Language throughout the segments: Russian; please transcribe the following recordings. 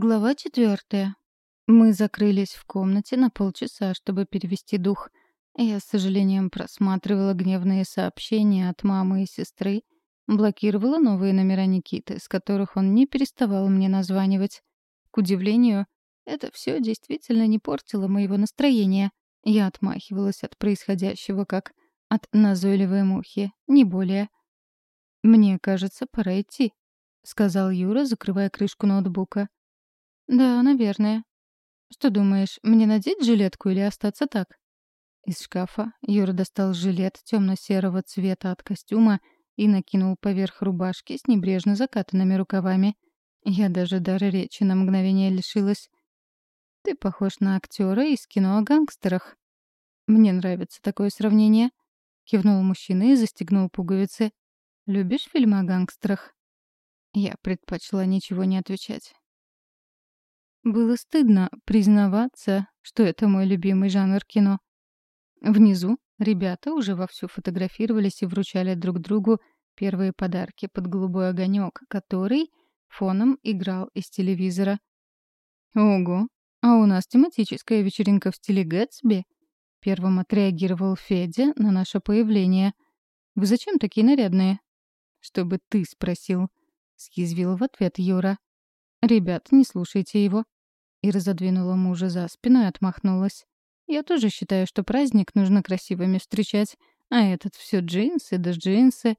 Глава четвертая. Мы закрылись в комнате на полчаса, чтобы перевести дух. Я с сожалением просматривала гневные сообщения от мамы и сестры, блокировала новые номера Никиты, с которых он не переставал мне названивать. К удивлению, это все действительно не портило моего настроения. Я отмахивалась от происходящего как от назойливой мухи, не более. «Мне кажется, пора идти», — сказал Юра, закрывая крышку ноутбука. «Да, наверное». «Что думаешь, мне надеть жилетку или остаться так?» Из шкафа Юра достал жилет темно-серого цвета от костюма и накинул поверх рубашки с небрежно закатанными рукавами. Я даже дара речи на мгновение лишилась. «Ты похож на актера из кино о гангстерах». «Мне нравится такое сравнение», — кивнул мужчина и застегнул пуговицы. «Любишь фильмы о гангстерах?» Я предпочла ничего не отвечать. Было стыдно признаваться, что это мой любимый жанр кино. Внизу ребята уже вовсю фотографировались и вручали друг другу первые подарки под голубой огонек, который фоном играл из телевизора. «Ого, а у нас тематическая вечеринка в стиле Гэтсби?» Первым отреагировал Федя на наше появление. «Вы зачем такие нарядные?» «Чтобы ты спросил», — съязвил в ответ Юра. «Ребят, не слушайте его». И разодвинула мужа за спину и отмахнулась. «Я тоже считаю, что праздник нужно красивыми встречать, а этот все джинсы да джинсы».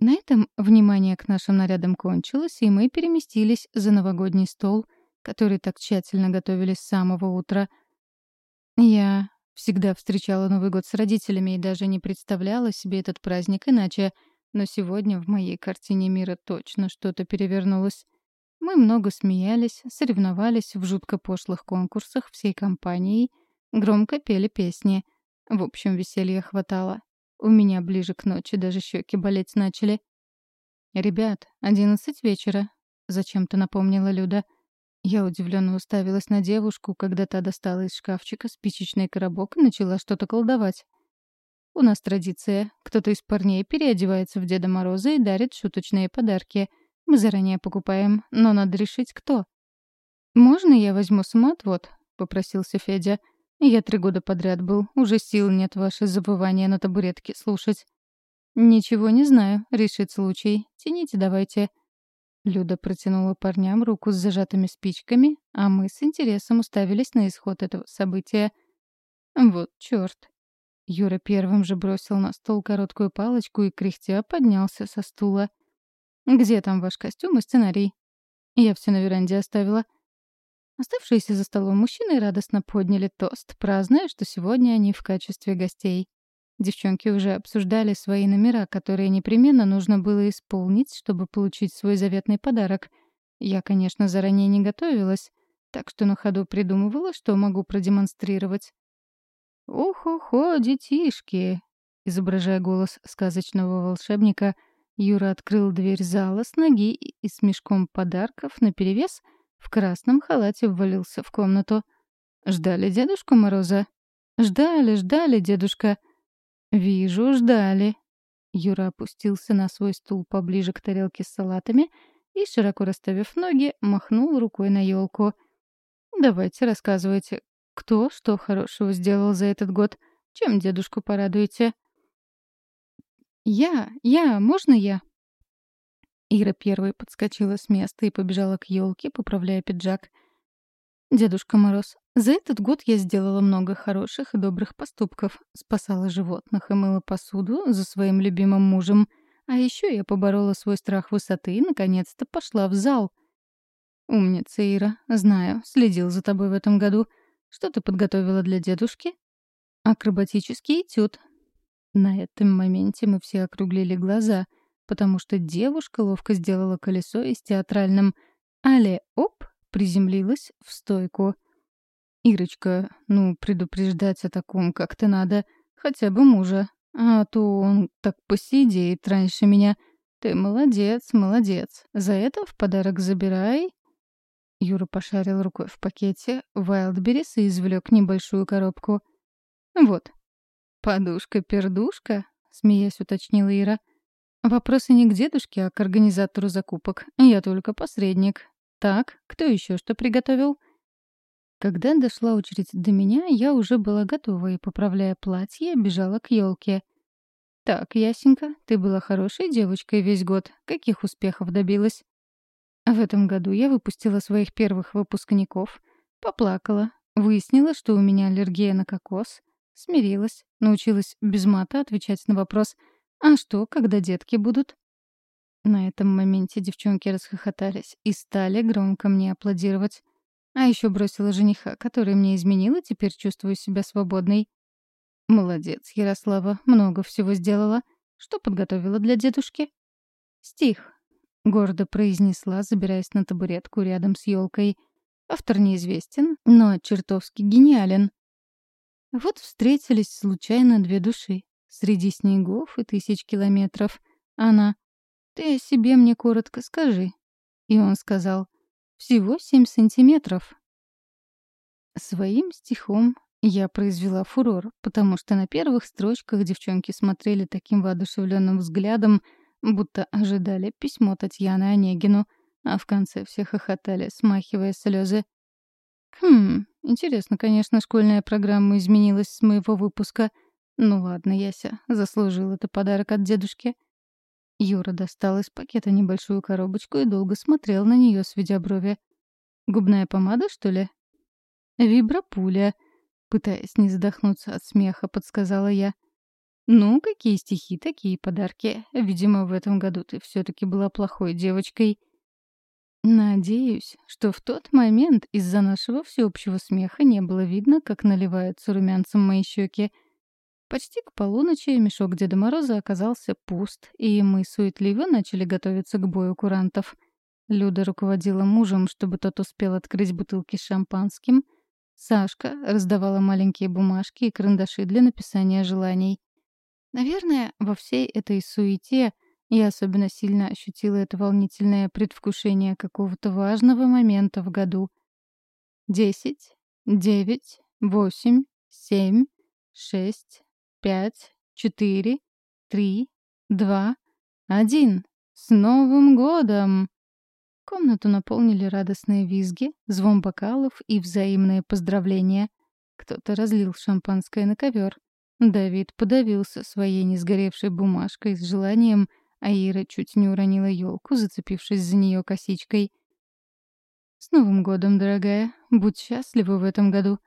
На этом внимание к нашим нарядам кончилось, и мы переместились за новогодний стол, который так тщательно готовили с самого утра. Я всегда встречала Новый год с родителями и даже не представляла себе этот праздник иначе, но сегодня в моей картине мира точно что-то перевернулось. Мы много смеялись, соревновались в жутко пошлых конкурсах всей компанией, громко пели песни. В общем, веселья хватало. У меня ближе к ночи даже щеки болеть начали. «Ребят, одиннадцать вечера», — зачем-то напомнила Люда. Я удивленно уставилась на девушку, когда та достала из шкафчика спичечный коробок и начала что-то колдовать. «У нас традиция. Кто-то из парней переодевается в Деда Мороза и дарит шуточные подарки — мы заранее покупаем, но надо решить, кто. «Можно я возьму самоотвод?» — попросился Федя. «Я три года подряд был. Уже сил нет ваше забывание на табуретке слушать». «Ничего не знаю. Решит случай. Тяните давайте». Люда протянула парням руку с зажатыми спичками, а мы с интересом уставились на исход этого события. Вот чёрт. Юра первым же бросил на стол короткую палочку и, кряхтя, поднялся со стула. «Где там ваш костюм и сценарий?» Я все на веранде оставила. Оставшиеся за столом мужчины радостно подняли тост, празднуя, что сегодня они в качестве гостей. Девчонки уже обсуждали свои номера, которые непременно нужно было исполнить, чтобы получить свой заветный подарок. Я, конечно, заранее не готовилась, так что на ходу придумывала, что могу продемонстрировать. «Ох-охо, детишки!» Изображая голос сказочного волшебника — Юра открыл дверь зала с ноги и с мешком подарков наперевес в красном халате ввалился в комнату. «Ждали Дедушку Мороза?» «Ждали, ждали, дедушка». «Вижу, ждали». Юра опустился на свой стул поближе к тарелке с салатами и, широко расставив ноги, махнул рукой на елку. «Давайте, рассказывайте, кто что хорошего сделал за этот год? Чем дедушку порадуете?» «Я, я, можно я?» Ира первой подскочила с места и побежала к елке, поправляя пиджак. «Дедушка Мороз, за этот год я сделала много хороших и добрых поступков. Спасала животных и мыла посуду за своим любимым мужем. А еще я поборола свой страх высоты и, наконец-то, пошла в зал». «Умница, Ира. Знаю, следил за тобой в этом году. Что ты подготовила для дедушки?» «Акробатический этюд. На этом моменте мы все округлили глаза, потому что девушка ловко сделала колесо из театральным «Але, оп!» приземлилась в стойку. «Ирочка, ну, предупреждать о таком как-то надо, хотя бы мужа, а то он так посидеет раньше меня. Ты молодец, молодец. За это в подарок забирай». Юра пошарил рукой в пакете Вайлдберрис и извлек небольшую коробку. «Вот, «Подушка-пердушка?» — смеясь уточнила Ира. «Вопросы не к дедушке, а к организатору закупок. Я только посредник. Так, кто еще что приготовил?» Когда дошла очередь до меня, я уже была готова и, поправляя платье, бежала к елке. «Так, Ясенька, ты была хорошей девочкой весь год. Каких успехов добилась?» В этом году я выпустила своих первых выпускников, поплакала, выяснила, что у меня аллергия на кокос, смирилась, научилась без мата отвечать на вопрос «А что, когда детки будут?» На этом моменте девчонки расхохотались и стали громко мне аплодировать. А еще бросила жениха, который мне изменил, и теперь чувствую себя свободной. Молодец, Ярослава, много всего сделала. Что подготовила для дедушки? Стих. Гордо произнесла, забираясь на табуретку рядом с елкой. Автор неизвестен, но чертовски гениален. Вот встретились случайно две души. Среди снегов и тысяч километров. Она «Ты о себе мне коротко скажи». И он сказал, «Всего семь сантиметров». Своим стихом я произвела фурор, потому что на первых строчках девчонки смотрели таким воодушевленным взглядом, будто ожидали письмо Татьяны Онегину, а в конце все хохотали, смахивая слезы. «Хм, интересно, конечно, школьная программа изменилась с моего выпуска. Ну ладно, Яся, заслужил это подарок от дедушки. Юра достал из пакета небольшую коробочку и долго смотрел на нее, сведя брови. «Губная помада, что ли?» «Вибропуля», — пытаясь не задохнуться от смеха, подсказала я. «Ну, какие стихи, такие подарки. Видимо, в этом году ты все таки была плохой девочкой». Надеюсь, что в тот момент из-за нашего всеобщего смеха не было видно, как наливаются румянцем мои щеки — Почти к полуночи мешок Деда Мороза оказался пуст, и мы суетливо начали готовиться к бою курантов. Люда руководила мужем, чтобы тот успел открыть бутылки с шампанским. Сашка раздавала маленькие бумажки и карандаши для написания желаний. Наверное, во всей этой суете я особенно сильно ощутила это волнительное предвкушение какого-то важного момента в году. Десять, девять, восемь, семь, шесть, пять, четыре, три, два, один. С Новым годом! Комнату наполнили радостные визги, звон бокалов и взаимные поздравления. Кто-то разлил шампанское на ковер. Давид подавился своей несгоревшей бумажкой с желанием, а Ира чуть не уронила елку, зацепившись за нее косичкой. «С Новым годом, дорогая! Будь счастлива в этом году!»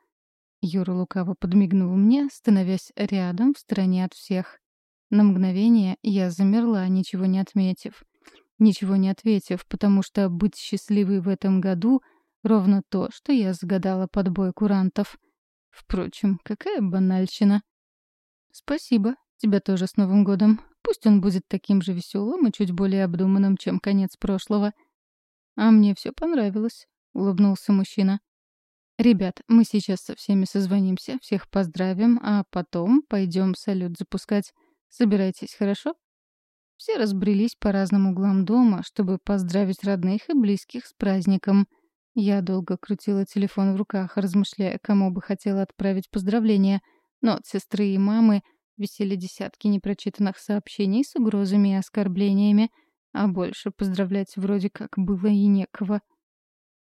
Юра лукаво подмигнул мне, становясь рядом, в стороне от всех. На мгновение я замерла, ничего не отметив. Ничего не ответив, потому что быть счастливой в этом году — ровно то, что я загадала под бой курантов. Впрочем, какая банальщина. Спасибо. Тебя тоже с Новым годом. Пусть он будет таким же веселым и чуть более обдуманным, чем конец прошлого. А мне все понравилось, — улыбнулся мужчина. «Ребят, мы сейчас со всеми созвонимся, всех поздравим, а потом пойдем салют запускать. Собирайтесь, хорошо?» Все разбрелись по разным углам дома, чтобы поздравить родных и близких с праздником. Я долго крутила телефон в руках, размышляя, кому бы хотела отправить поздравления, но от сестры и мамы висели десятки непрочитанных сообщений с угрозами и оскорблениями, а больше поздравлять вроде как было и некого.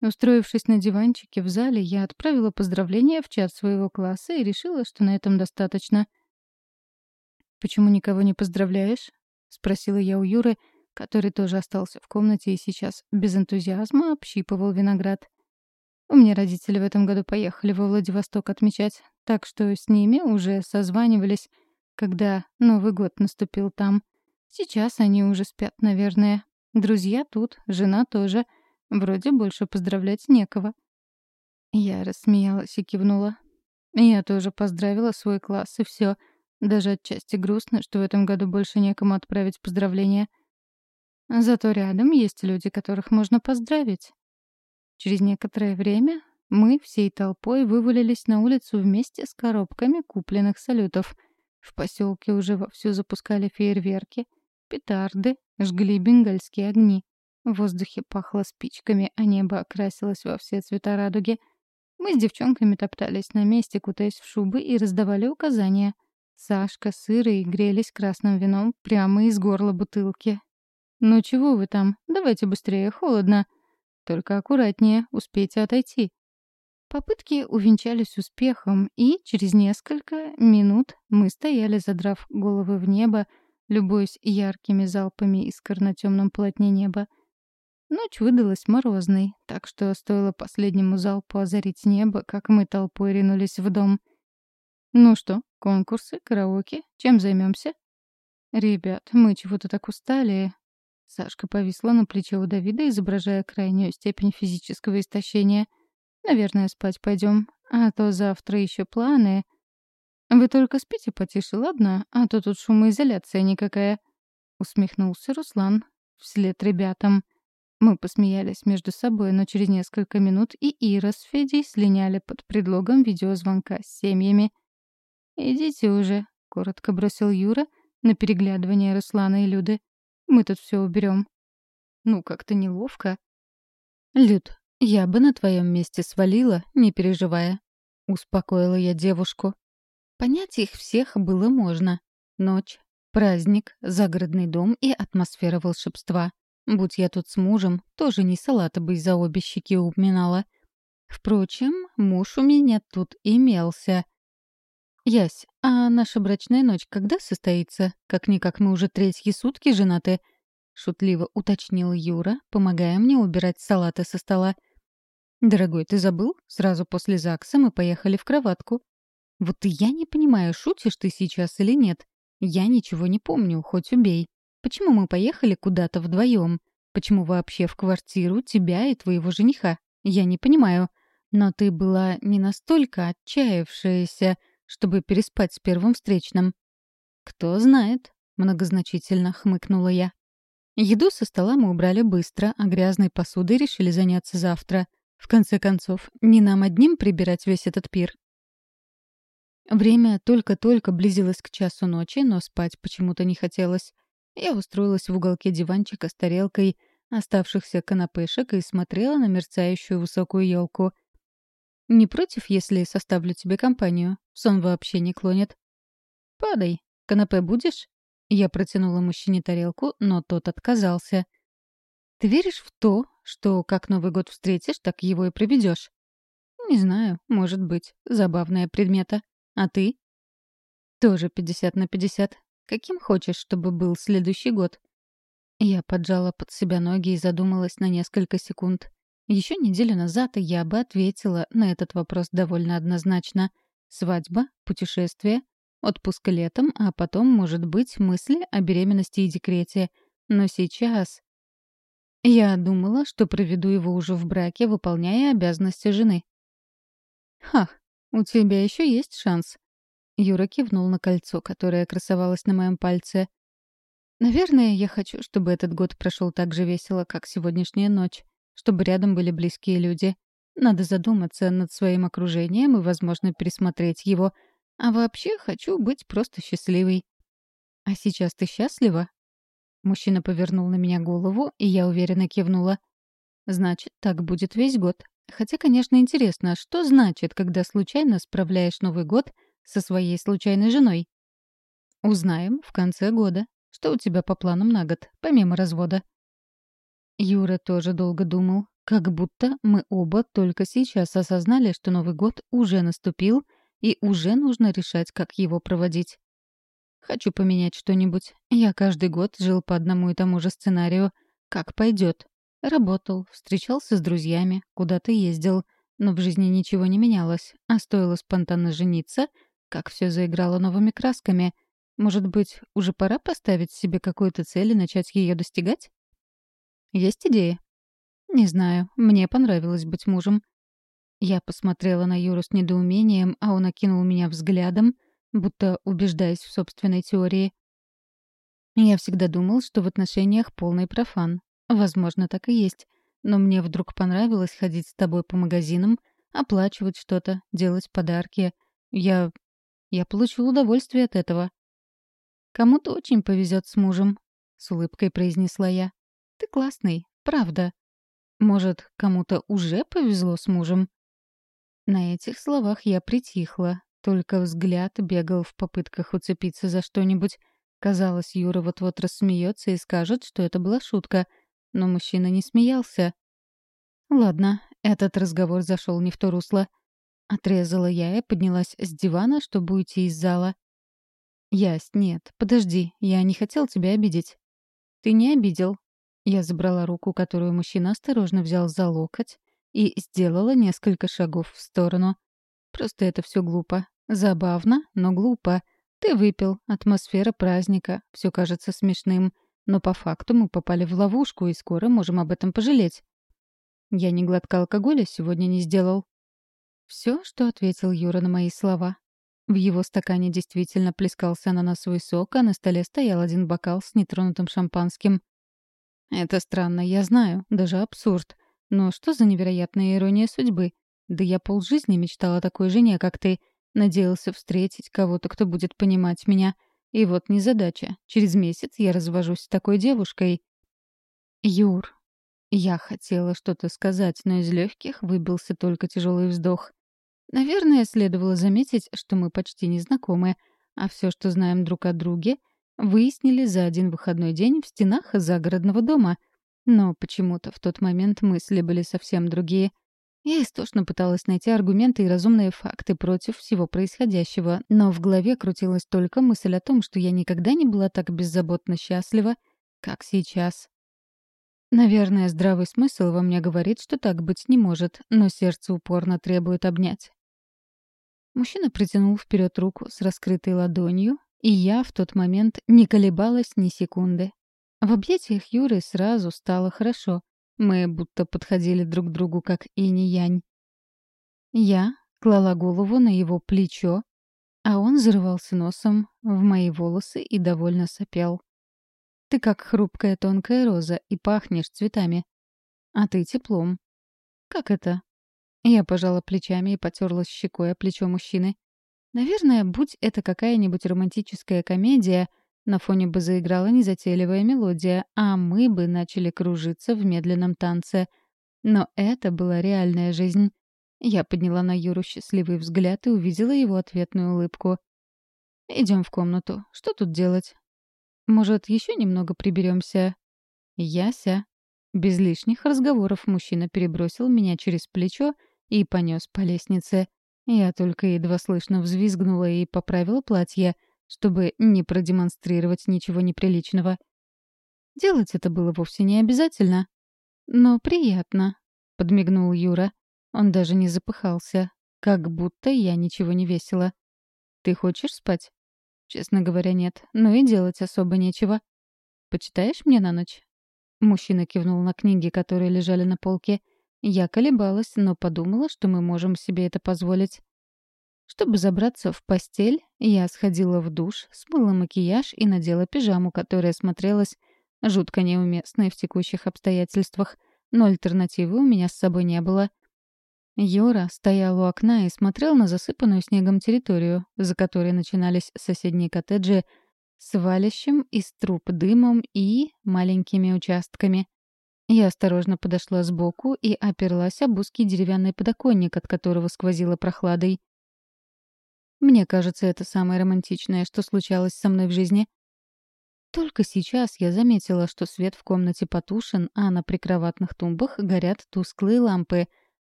Устроившись на диванчике в зале, я отправила поздравления в чат своего класса и решила, что на этом достаточно. «Почему никого не поздравляешь?» — спросила я у Юры, который тоже остался в комнате и сейчас без энтузиазма общипывал виноград. У меня родители в этом году поехали во Владивосток отмечать, так что с ними уже созванивались, когда Новый год наступил там. Сейчас они уже спят, наверное. Друзья тут, жена тоже — Вроде больше поздравлять некого. Я рассмеялась и кивнула. Я тоже поздравила свой класс, и все. Даже отчасти грустно, что в этом году больше некому отправить поздравления. Зато рядом есть люди, которых можно поздравить. Через некоторое время мы всей толпой вывалились на улицу вместе с коробками купленных салютов. В поселке уже вовсю запускали фейерверки, петарды, жгли бенгальские огни. В воздухе пахло спичками, а небо окрасилось во все цвета радуги. Мы с девчонками топтались на месте, кутаясь в шубы, и раздавали указания. Сашка с Ирой грелись красным вином прямо из горла бутылки. «Ну чего вы там? Давайте быстрее, холодно!» Только аккуратнее, успейте отойти». Попытки увенчались успехом, и через несколько минут мы стояли, задрав головы в небо, любуясь яркими залпами искр на темном полотне неба. Ночь выдалась морозной, так что стоило последнему залпу озарить небо, как мы толпой ринулись в дом. «Ну что, конкурсы, караоке, чем займемся? «Ребят, мы чего-то так устали». Сашка повисла на плече у Давида, изображая крайнюю степень физического истощения. «Наверное, спать пойдем, а то завтра еще планы». «Вы только спите потише, ладно? А то тут шумоизоляция никакая», — усмехнулся Руслан вслед ребятам. Мы посмеялись между собой, но через несколько минут и Ира с Федей слиняли под предлогом видеозвонка с семьями. «Идите уже», — коротко бросил Юра — на переглядывание Руслана и Люды. Мы тут все уберем. Ну, как-то неловко. Люд, я бы на твоем месте свалила, не переживая. Успокоила я девушку. Понять их всех было можно. Ночь, праздник, загородный дом и атмосфера волшебства. Будь я тут с мужем, тоже не салата бы за обе щеки упоминала. Впрочем, муж у меня тут имелся. «Ясь, а наша брачная ночь когда состоится? Как-никак мы уже третьи сутки женаты», — шутливо уточнил Юра, помогая мне убирать салаты со стола. «Дорогой, ты забыл? Сразу после ЗАГСа мы поехали в кроватку». «Вот и я не понимаю, шутишь ты сейчас или нет. Я ничего не помню, хоть убей. Почему мы поехали куда-то вдвоем? Почему вообще в квартиру тебя и твоего жениха? Я не понимаю. Но ты была не настолько отчаявшаяся, чтобы переспать с первым встречным. «Кто знает», — многозначительно хмыкнула я. Еду со стола мы убрали быстро, а грязной посудой решили заняться завтра. В конце концов, не нам одним прибирать весь этот пир. Время только-только близилось к часу ночи, но спать почему-то не хотелось. Я устроилась в уголке диванчика с тарелкой оставшихся канапешек и смотрела на мерцающую высокую елку — не против, если составлю тебе компанию? Сон вообще не клонит. Падай. Канапе будешь? Я протянула мужчине тарелку, но тот отказался. Ты веришь в то, что как Новый год встретишь, так его и проведешь? Не знаю, может быть. Забавная предмета. А ты? Тоже 50 на 50. Каким хочешь, чтобы был следующий год? Я поджала под себя ноги и задумалась на несколько секунд. Еще неделю назад я бы ответила на этот вопрос довольно однозначно. Свадьба, путешествие, отпуск летом, а потом, может быть, мысли о беременности и декрете. Но сейчас... Я думала, что проведу его уже в браке, выполняя обязанности жены. «Ха, у тебя еще есть шанс». Юра кивнул на кольцо, которое красовалось на моем пальце. «Наверное, я хочу, чтобы этот год прошел так же весело, как сегодняшняя ночь чтобы рядом были близкие люди. Надо задуматься над своим окружением и, возможно, пересмотреть его. А вообще хочу быть просто счастливой. А сейчас ты счастлива? Мужчина повернул на меня голову, и я уверенно кивнула. Значит, так будет весь год. Хотя, конечно, интересно, что значит, когда случайно справляешь Новый год со своей случайной женой? Узнаем в конце года. Что у тебя по планам на год, помимо развода? Юра тоже долго думал, как будто мы оба только сейчас осознали, что Новый год уже наступил и уже нужно решать, как его проводить. Хочу поменять что-нибудь. Я каждый год жил по одному и тому же сценарию. Как пойдет. Работал, встречался с друзьями, куда-то ездил. Но в жизни ничего не менялось. А стоило спонтанно жениться, как все заиграло новыми красками. Может быть, уже пора поставить себе какую-то цель и начать ее достигать? Есть идеи? Не знаю, мне понравилось быть мужем. Я посмотрела на Юру с недоумением, а он окинул меня взглядом, будто убеждаясь в собственной теории. Я всегда думал, что в отношениях полный профан. Возможно, так и есть. Но мне вдруг понравилось ходить с тобой по магазинам, оплачивать что-то, делать подарки. Я... я получил удовольствие от этого. «Кому-то очень повезет с мужем», — с улыбкой произнесла я. Ты классный, правда. Может, кому-то уже повезло с мужем?» На этих словах я притихла, только взгляд бегал в попытках уцепиться за что-нибудь. Казалось, Юра вот-вот рассмеется и скажет, что это была шутка. Но мужчина не смеялся. Ладно, этот разговор зашел не в то русло. Отрезала я и поднялась с дивана, чтобы уйти из зала. «Ясь, нет, подожди, я не хотел тебя обидеть». «Ты не обидел». Я забрала руку, которую мужчина осторожно взял за локоть, и сделала несколько шагов в сторону. Просто это все глупо. Забавно, но глупо. Ты выпил, атмосфера праздника, все кажется смешным. Но по факту мы попали в ловушку и скоро можем об этом пожалеть. Я ни глотка алкоголя сегодня не сделал. Все, что ответил Юра на мои слова. В его стакане действительно плескался ананасовый сок, а на столе стоял один бокал с нетронутым шампанским. Это странно, я знаю, даже абсурд. Но что за невероятная ирония судьбы? Да я полжизни мечтала о такой жене, как ты. Надеялся встретить кого-то, кто будет понимать меня. И вот незадача. Через месяц я развожусь с такой девушкой. Юр. Я хотела что-то сказать, но из легких выбился только тяжелый вздох. Наверное, следовало заметить, что мы почти не знакомы, а все, что знаем друг о друге, выяснили за один выходной день в стенах загородного дома. Но почему-то в тот момент мысли были совсем другие — я истошно пыталась найти аргументы и разумные факты против всего происходящего, но в голове крутилась только мысль о том, что я никогда не была так беззаботно счастлива, как сейчас. Наверное, здравый смысл во мне говорит, что так быть не может, но сердце упорно требует обнять. Мужчина протянул вперед руку с раскрытой ладонью, и я в тот момент не колебалась ни секунды. В объятиях Юры сразу стало хорошо — мы будто подходили друг к другу как инь-янь. Я клала голову на его плечо, а он зарывался носом в мои волосы и довольно сопел. «Ты как хрупкая тонкая роза и пахнешь цветами. А ты теплом». «Как это?» Я пожала плечами и потерлась щекой о плечо мужчины. Наверное, будь это какая-нибудь романтическая комедия — на фоне бы заиграла незатейливая мелодия, а мы бы начали кружиться в медленном танце. Но это была реальная жизнь. Я подняла на Юру счастливый взгляд и увидела его ответную улыбку. Идем в комнату. Что тут делать? Может, еще немного приберемся? Яся. Без лишних разговоров мужчина перебросил меня через плечо и понес по лестнице. Я только едва слышно взвизгнула и поправила платье — чтобы не продемонстрировать ничего неприличного. Делать это было вовсе не обязательно. Но приятно, — подмигнул Юра. Он даже не запыхался, как будто я ничего не весила. «Ты хочешь спать?» «Честно говоря, нет, но и делать особо нечего. Почитаешь мне на ночь?» Мужчина кивнул на книги, которые лежали на полке. Я колебалась, но подумала, что мы можем себе это позволить. Чтобы забраться в постель, я сходила в душ, смыла макияж и надела пижаму, которая смотрелась жутко неуместной в текущих обстоятельствах, но альтернативы у меня с собой не было. Юра стоял у окна и смотрел на засыпанную снегом территорию, за которой начинались соседние коттеджи с валящим из труб дымом и маленькими участками. Я осторожно подошла сбоку и оперлась об узкий деревянный подоконник, от которого сквозило прохладой. Мне кажется, это самое романтичное, что случалось со мной в жизни. Только сейчас я заметила, что свет в комнате потушен, а на прикроватных тумбах горят тусклые лампы.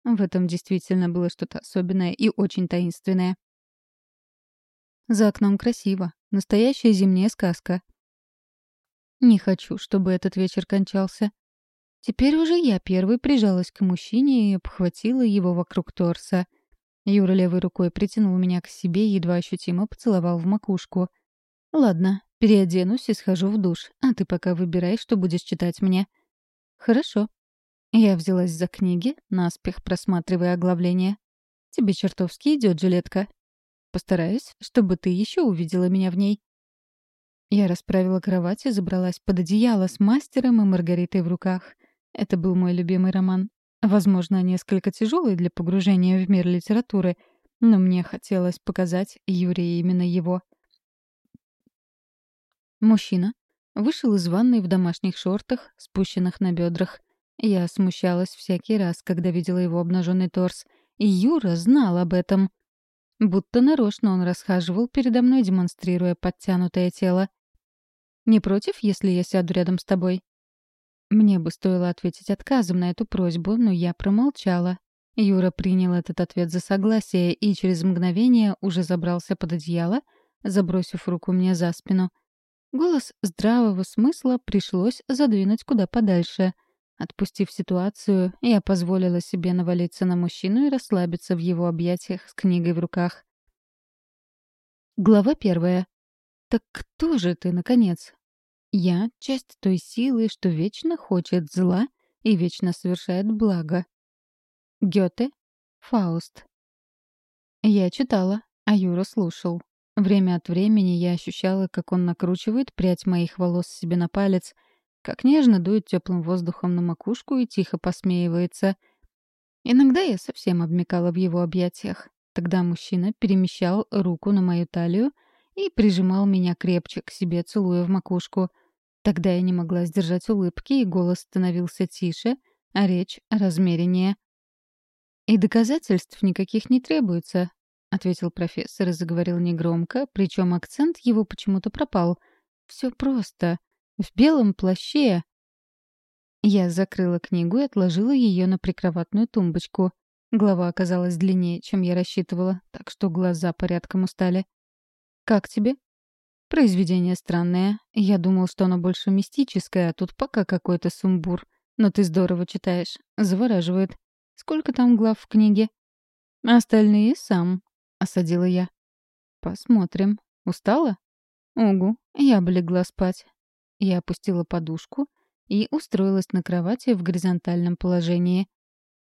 В этом действительно было что-то особенное и очень таинственное. За окном красиво. Настоящая зимняя сказка. Не хочу, чтобы этот вечер кончался. Теперь уже я первой прижалась к мужчине и обхватила его вокруг торса — Юра левой рукой притянул меня к себе и едва ощутимо поцеловал в макушку. «Ладно, переоденусь и схожу в душ, а ты пока выбирай, что будешь читать мне». «Хорошо». Я взялась за книги, наспех просматривая оглавление. «Тебе чертовски идет жилетка. Постараюсь, чтобы ты еще увидела меня в ней». Я расправила кровать и забралась под одеяло с мастером и Маргаритой в руках. Это был мой любимый роман. Возможно, несколько тяжелый для погружения в мир литературы, но мне хотелось показать Юрия именно его. Мужчина вышел из ванной в домашних шортах, спущенных на бедрах. Я смущалась всякий раз, когда видела его обнаженный торс, и Юра знал об этом. Будто нарочно он расхаживал передо мной, демонстрируя подтянутое тело. «Не против, если я сяду рядом с тобой?» Мне бы стоило ответить отказом на эту просьбу, но я промолчала. Юра принял этот ответ за согласие и через мгновение уже забрался под одеяло, забросив руку мне за спину. Голос здравого смысла пришлось задвинуть куда подальше. Отпустив ситуацию, я позволила себе навалиться на мужчину и расслабиться в его объятиях с книгой в руках. Глава первая. «Так кто же ты, наконец?» «Я — часть той силы, что вечно хочет зла и вечно совершает благо». Гёте. Фауст. Я читала, а Юра слушал. Время от времени я ощущала, как он накручивает прядь моих волос себе на палец, как нежно дует теплым воздухом на макушку и тихо посмеивается. Иногда я совсем обмекала в его объятиях. Тогда мужчина перемещал руку на мою талию и прижимал меня крепче к себе, целуя в макушку. Тогда я не могла сдержать улыбки, и голос становился тише, а речь — размереннее. «И доказательств никаких не требуется», — ответил профессор и заговорил негромко, причем акцент его почему-то пропал. «Все просто. В белом плаще...» Я закрыла книгу и отложила ее на прикроватную тумбочку. Глава оказалась длиннее, чем я рассчитывала, так что глаза порядком устали. «Как тебе?» «Произведение странное. Я думал, что оно больше мистическое, а тут пока какой-то сумбур. Но ты здорово читаешь. Завораживает. Сколько там глав в книге?» «Остальные сам», — осадила я. «Посмотрим. Устала?» «Угу, я бы легла спать». Я опустила подушку и устроилась на кровати в горизонтальном положении.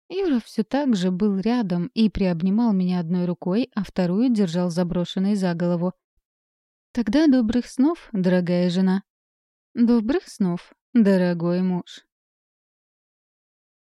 Юра все так же был рядом и приобнимал меня одной рукой, а вторую держал заброшенной за голову. «Тогда добрых снов, дорогая жена». «Добрых снов, дорогой муж».